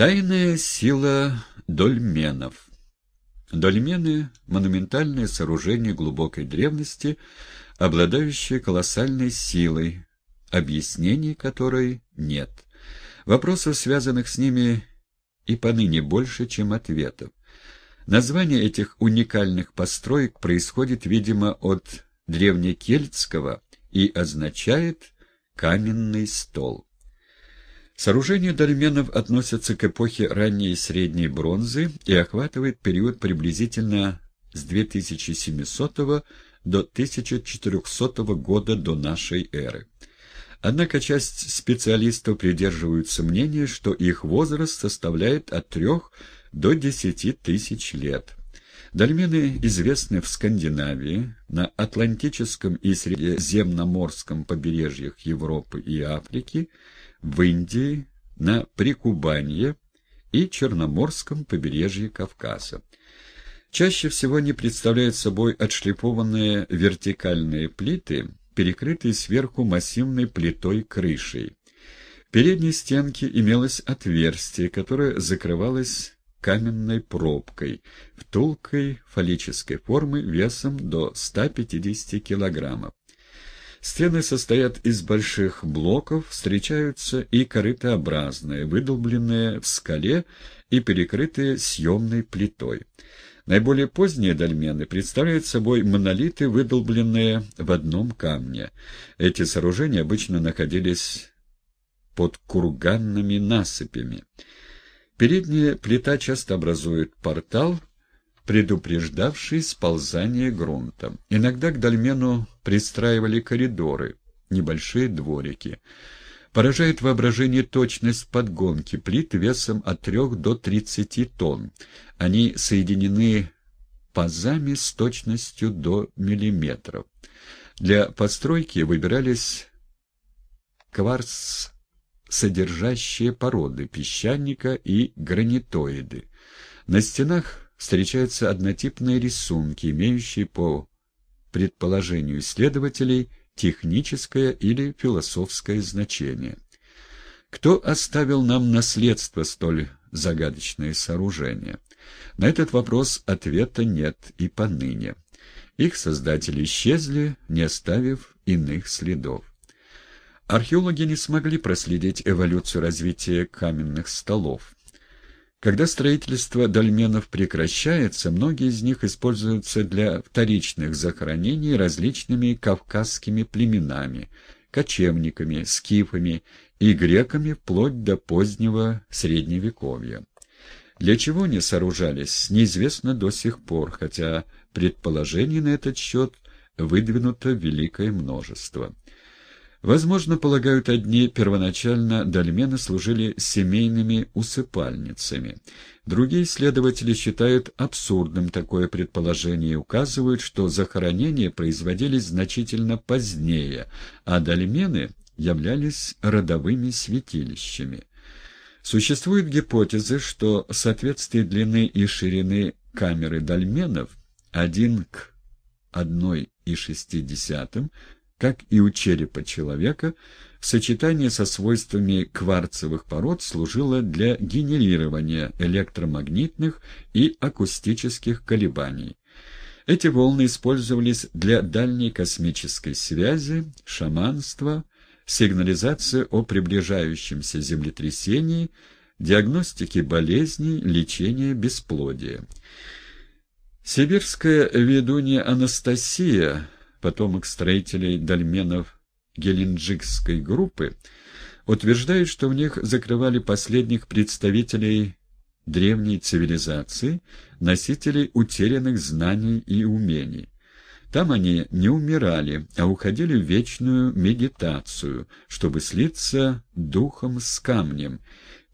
Тайная сила дольменов Дольмены — монументальные сооружения глубокой древности, обладающие колоссальной силой, объяснений которой нет. Вопросов, связанных с ними, и поныне больше, чем ответов. Название этих уникальных построек происходит, видимо, от древнекельтского и означает «каменный стол». Сооружения дольменов относятся к эпохе ранней и средней бронзы и охватывает период приблизительно с 2700 до 1400 года до нашей эры. Однако часть специалистов придерживаются мнения, что их возраст составляет от 3 до 10 тысяч лет. Дольмены известны в Скандинавии, на Атлантическом и Средиземноморском побережьях Европы и Африки, в Индии, на Прикубанье и Черноморском побережье Кавказа. Чаще всего они представляют собой отшлифованные вертикальные плиты, перекрытые сверху массивной плитой крышей. В передней стенке имелось отверстие, которое закрывалось каменной пробкой, втулкой фаллической формы весом до 150 килограммов. Стены состоят из больших блоков, встречаются и корытообразные, выдолбленные в скале и перекрытые съемной плитой. Наиболее поздние дольмены представляют собой монолиты, выдолбленные в одном камне. Эти сооружения обычно находились под курганными насыпями. Передняя плита часто образует портал, предупреждавший сползание грунта. Иногда к дольмену пристраивали коридоры, небольшие дворики. Поражает воображение точность подгонки плит весом от 3 до 30 тонн. Они соединены пазами с точностью до миллиметров. Для постройки выбирались кварц содержащие породы песчаника и гранитоиды. На стенах встречаются однотипные рисунки, имеющие по предположению исследователей техническое или философское значение. Кто оставил нам наследство столь загадочное сооружение? На этот вопрос ответа нет и поныне. Их создатели исчезли, не оставив иных следов. Археологи не смогли проследить эволюцию развития каменных столов. Когда строительство дольменов прекращается, многие из них используются для вторичных захоронений различными кавказскими племенами, кочевниками, скифами и греками вплоть до позднего Средневековья. Для чего они сооружались, неизвестно до сих пор, хотя предположений на этот счет выдвинуто великое множество. Возможно, полагают одни, первоначально дольмены служили семейными усыпальницами. Другие исследователи считают абсурдным такое предположение и указывают, что захоронения производились значительно позднее, а дольмены являлись родовыми святилищами. Существуют гипотезы, что соответствие длины и ширины камеры дольменов 1 к 1,6 как и у черепа человека, в сочетании со свойствами кварцевых пород служило для генерирования электромагнитных и акустических колебаний. Эти волны использовались для дальней космической связи, шаманства, сигнализации о приближающемся землетрясении, диагностики болезней, лечения бесплодия. Сибирская ведунья Анастасия – потомок строителей дольменов Геленджикской группы, утверждает, что в них закрывали последних представителей древней цивилизации, носителей утерянных знаний и умений. Там они не умирали, а уходили в вечную медитацию, чтобы слиться духом с камнем,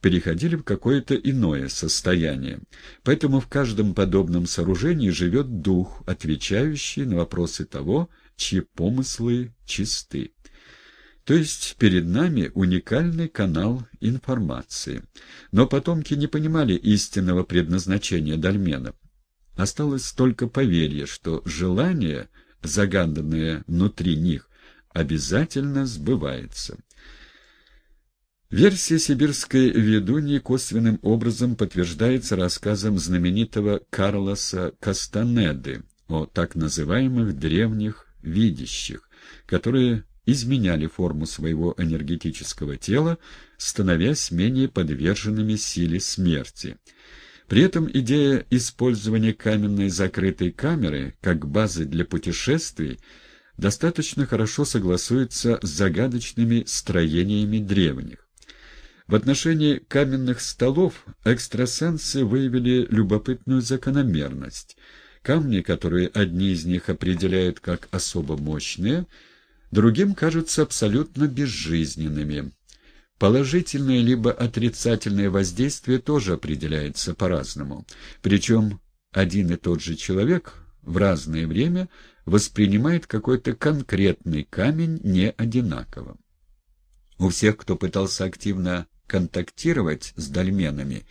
переходили в какое-то иное состояние. Поэтому в каждом подобном сооружении живет дух, отвечающий на вопросы того, чьи помыслы чисты. То есть перед нами уникальный канал информации. Но потомки не понимали истинного предназначения дольменов. Осталось только поверье, что желание, загаданное внутри них, обязательно сбывается. Версия сибирской ведуньи косвенным образом подтверждается рассказом знаменитого Карлоса Кастанеды о так называемых древних видящих, которые изменяли форму своего энергетического тела, становясь менее подверженными силе смерти. При этом идея использования каменной закрытой камеры как базы для путешествий достаточно хорошо согласуется с загадочными строениями древних. В отношении каменных столов экстрасенсы выявили любопытную закономерность. Камни, которые одни из них определяют как особо мощные, другим кажутся абсолютно безжизненными. Положительное либо отрицательное воздействие тоже определяется по-разному. Причем один и тот же человек в разное время воспринимает какой-то конкретный камень не одинаково. У всех, кто пытался активно контактировать с дольменами,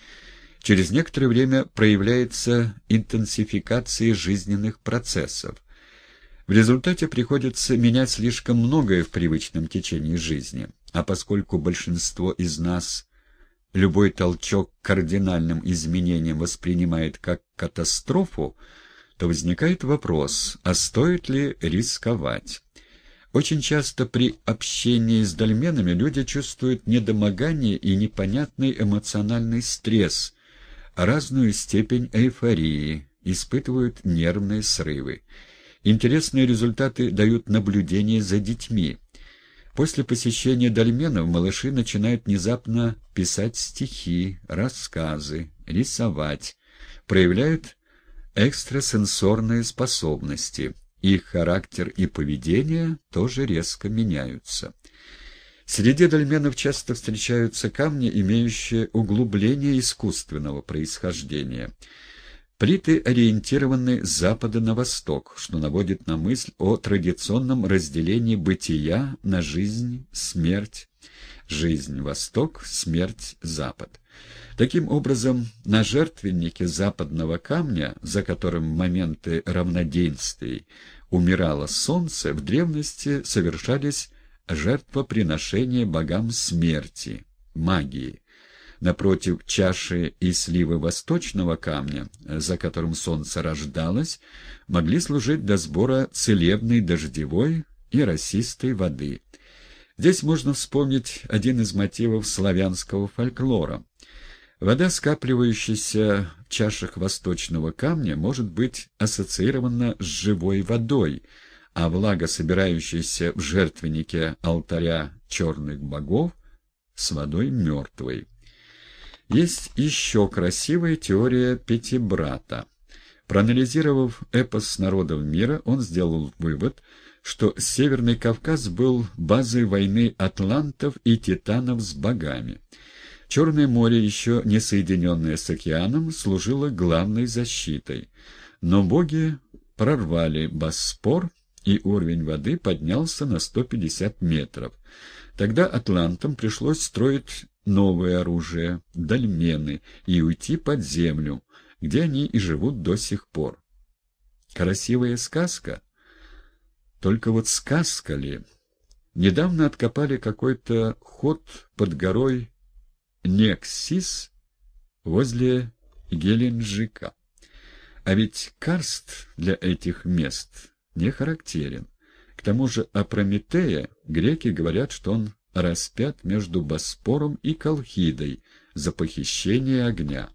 через некоторое время проявляется интенсификация жизненных процессов. В результате приходится менять слишком многое в привычном течении жизни, а поскольку большинство из нас любой толчок к кардинальным изменениям воспринимает как катастрофу, то возникает вопрос, а стоит ли рисковать? Очень часто при общении с дольменами люди чувствуют недомогание и непонятный эмоциональный стресс, разную степень эйфории, испытывают нервные срывы. Интересные результаты дают наблюдения за детьми. После посещения дольменов малыши начинают внезапно писать стихи, рассказы, рисовать, проявляют экстрасенсорные способности – их характер и поведение тоже резко меняются. Среди дольменов часто встречаются камни, имеющие углубление искусственного происхождения. Плиты ориентированы с запада на восток, что наводит на мысль о традиционном разделении бытия на жизнь, смерть, жизнь – восток, смерть – запад. Таким образом, на жертвеннике западного камня, за которым в моменты равноденствий умирало солнце, в древности совершались жертвоприношения богам смерти, магии. Напротив чаши и сливы восточного камня, за которым солнце рождалось, могли служить до сбора целебной дождевой и росистой воды. Здесь можно вспомнить один из мотивов славянского фольклора. Вода, скапливающаяся в чашах восточного камня, может быть ассоциирована с живой водой, а влага, собирающаяся в жертвеннике алтаря черных богов, с водой мертвой. Есть еще красивая теория Пятибрата. Проанализировав эпос народов мира, он сделал вывод, что Северный Кавказ был базой войны атлантов и титанов с богами. Черное море, еще не соединенное с океаном, служило главной защитой. Но боги прорвали Босфор, и уровень воды поднялся на 150 метров. Тогда атлантам пришлось строить новое оружие, дольмены, и уйти под землю, где они и живут до сих пор. Красивая сказка? Только вот сказка ли? Недавно откопали какой-то ход под горой Нексис возле Геленджика. А ведь карст для этих мест не характерен. К тому же о Прометея греки говорят, что он распят между Боспором и Колхидой за похищение огня.